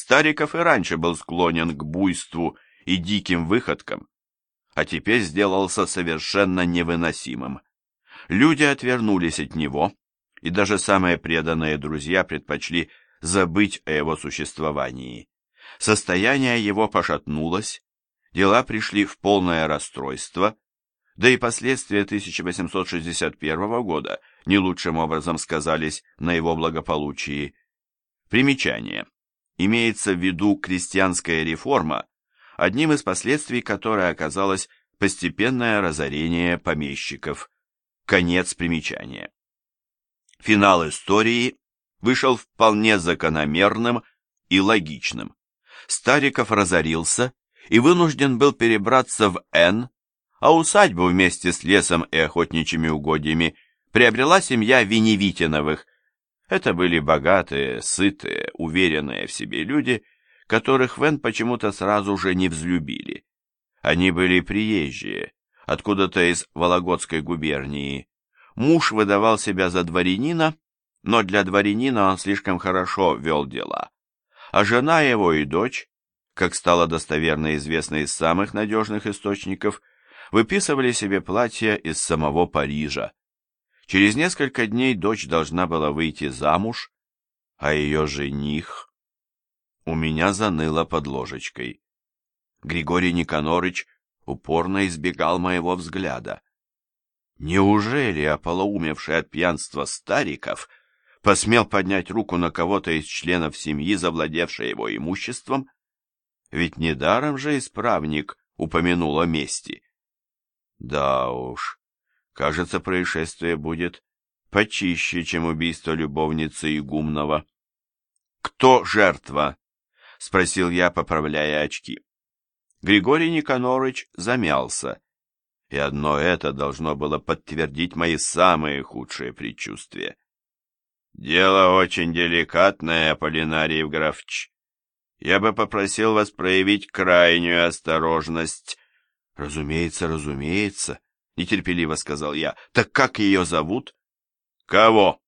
Стариков и раньше был склонен к буйству и диким выходкам, а теперь сделался совершенно невыносимым. Люди отвернулись от него, и даже самые преданные друзья предпочли забыть о его существовании. Состояние его пошатнулось, дела пришли в полное расстройство, да и последствия 1861 года не лучшим образом сказались на его благополучии. Примечание. Имеется в виду крестьянская реформа, одним из последствий которой оказалось постепенное разорение помещиков. Конец примечания. Финал истории вышел вполне закономерным и логичным. Стариков разорился и вынужден был перебраться в Н, а усадьбу вместе с лесом и охотничьими угодьями приобрела семья Веневитиновых. Это были богатые, сытые, уверенные в себе люди, которых Вен почему-то сразу же не взлюбили. Они были приезжие, откуда-то из Вологодской губернии. Муж выдавал себя за дворянина, но для дворянина он слишком хорошо вел дела. А жена его и дочь, как стало достоверно известно из самых надежных источников, выписывали себе платья из самого Парижа. Через несколько дней дочь должна была выйти замуж, а ее жених... У меня заныло под ложечкой. Григорий Никонорыч упорно избегал моего взгляда. Неужели ополоумевший от пьянства стариков посмел поднять руку на кого-то из членов семьи, завладевшей его имуществом? Ведь недаром же исправник упомянул о мести. Да уж, кажется, происшествие будет почище, чем убийство любовницы Игумнова. «Кто жертва?» — спросил я, поправляя очки. Григорий Никонорыч замялся, и одно это должно было подтвердить мои самые худшие предчувствия. «Дело очень деликатное, Аполлинарий Евграфович. Я бы попросил вас проявить крайнюю осторожность». «Разумеется, разумеется», — нетерпеливо сказал я. «Так как ее зовут?» «Кого?»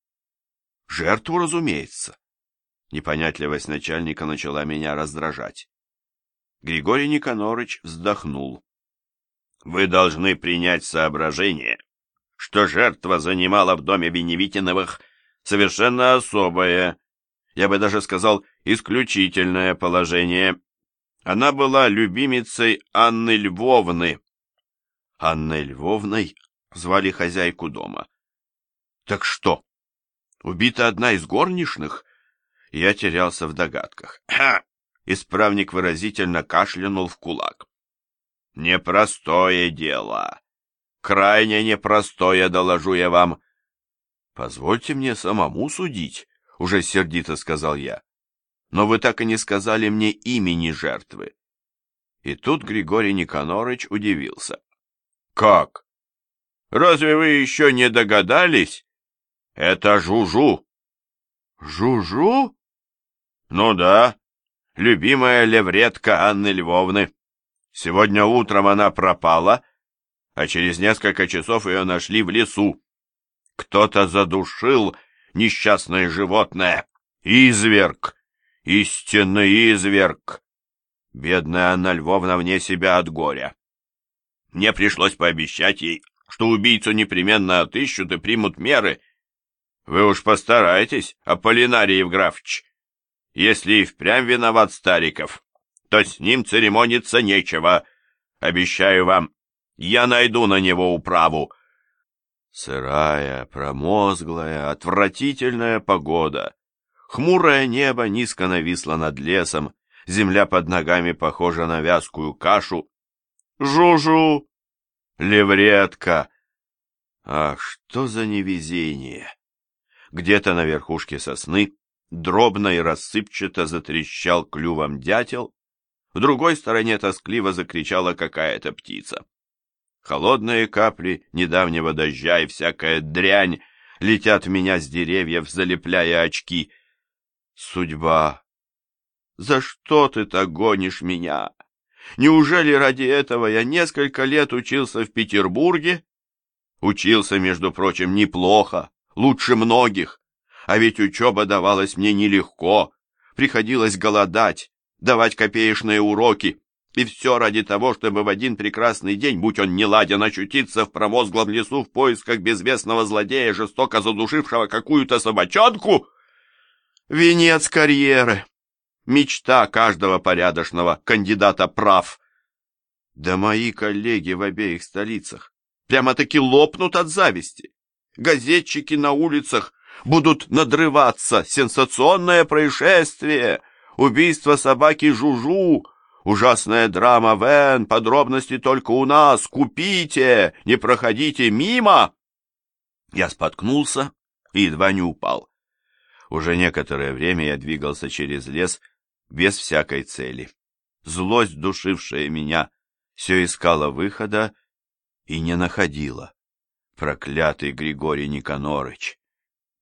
«Жертву, разумеется». Непонятливость начальника начала меня раздражать. Григорий Никонорыч вздохнул. «Вы должны принять соображение, что жертва занимала в доме Веневитиновых совершенно особое, я бы даже сказал, исключительное положение. Она была любимицей Анны Львовны. Анной Львовной звали хозяйку дома. Так что, убита одна из горничных? Я терялся в догадках. Ха! Исправник выразительно кашлянул в кулак. «Непростое дело. Крайне непростое, доложу я вам». «Позвольте мне самому судить», — уже сердито сказал я. «Но вы так и не сказали мне имени жертвы». И тут Григорий Никонорыч удивился. «Как? Разве вы еще не догадались? Это Жужу». «Жужу?» «Ну да, любимая левретка Анны Львовны. Сегодня утром она пропала, а через несколько часов ее нашли в лесу. Кто-то задушил несчастное животное. Изверг! Истинный изверг! Бедная Анна Львовна вне себя от горя. Мне пришлось пообещать ей, что убийцу непременно отыщут и примут меры. Вы уж постарайтесь, Аполлинарий Евграфович. Если и впрямь виноват Стариков, то с ним церемониться нечего. Обещаю вам, я найду на него управу. Сырая, промозглая, отвратительная погода. Хмурое небо низко нависло над лесом, земля под ногами похожа на вязкую кашу. Жужу! Левретка! Ах, что за невезение! Где-то на верхушке сосны Дробно и рассыпчато затрещал клювом дятел, в другой стороне тоскливо закричала какая-то птица. Холодные капли недавнего дождя и всякая дрянь летят в меня с деревьев, залепляя очки. Судьба! За что ты так гонишь меня? Неужели ради этого я несколько лет учился в Петербурге? Учился, между прочим, неплохо, лучше многих. А ведь учеба давалась мне нелегко, приходилось голодать, давать копеечные уроки, и все ради того, чтобы в один прекрасный день, будь он неладен, очутиться в промозглом лесу в поисках безвестного злодея, жестоко задушившего какую-то собачонку? Венец карьеры, мечта каждого порядочного кандидата прав. Да мои коллеги в обеих столицах прямо-таки лопнут от зависти. Газетчики на улицах будут надрываться. Сенсационное происшествие! Убийство собаки Жужу! Ужасная драма Вен! Подробности только у нас! Купите! Не проходите мимо!» Я споткнулся и едва не упал. Уже некоторое время я двигался через лес без всякой цели. Злость, душившая меня, все искала выхода и не находила. Проклятый Григорий Никонорыч!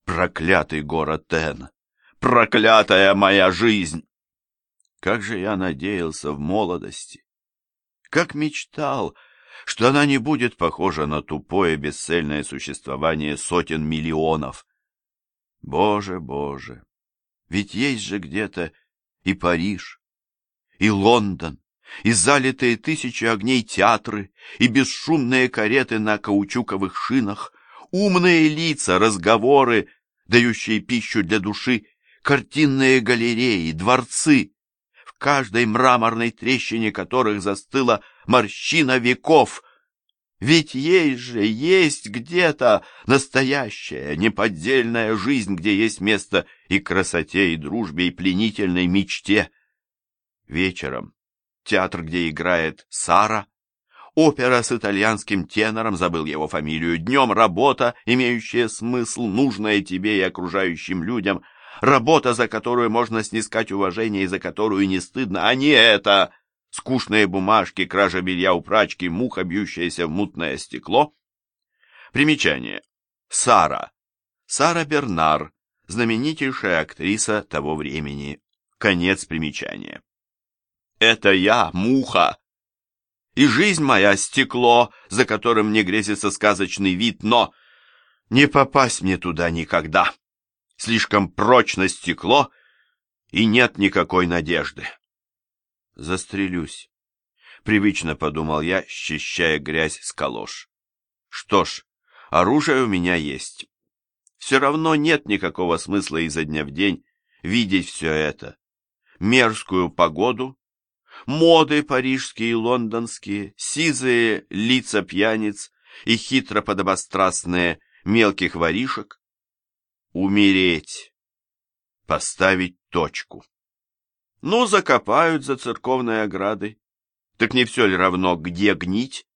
Проклятый город Тен! Проклятая моя жизнь! Как же я надеялся в молодости! Как мечтал, что она не будет похожа на тупое бесцельное существование сотен миллионов. Боже, Боже! Ведь есть же где-то и Париж, и Лондон, и залитые тысячи огней театры, и бесшумные кареты на каучуковых шинах, умные лица, разговоры, дающие пищу для души, картинные галереи, дворцы, в каждой мраморной трещине которых застыла морщина веков. Ведь есть же, есть где-то настоящая, неподдельная жизнь, где есть место и красоте, и дружбе, и пленительной мечте. Вечером театр, где играет Сара, Опера с итальянским тенором, забыл его фамилию. Днем работа, имеющая смысл, нужная тебе и окружающим людям. Работа, за которую можно снискать уважение и за которую не стыдно, а не это. Скучные бумажки, кража белья у прачки, муха, бьющаяся в мутное стекло. Примечание. Сара. Сара Бернар, знаменитейшая актриса того времени. Конец примечания. Это я, муха, и жизнь моя стекло, за которым мне грезится сказочный вид, но не попасть мне туда никогда. Слишком прочно стекло, и нет никакой надежды. Застрелюсь. Привычно подумал я, счищая грязь с калош. Что ж, оружие у меня есть. Все равно нет никакого смысла изо дня в день видеть все это. Мерзкую погоду, моды парижские и лондонские, сизые лица пьяниц и хитро подобострастные мелких воришек. Умереть. Поставить точку. Ну, закопают за церковной оградой. Так не все ли равно, где гнить?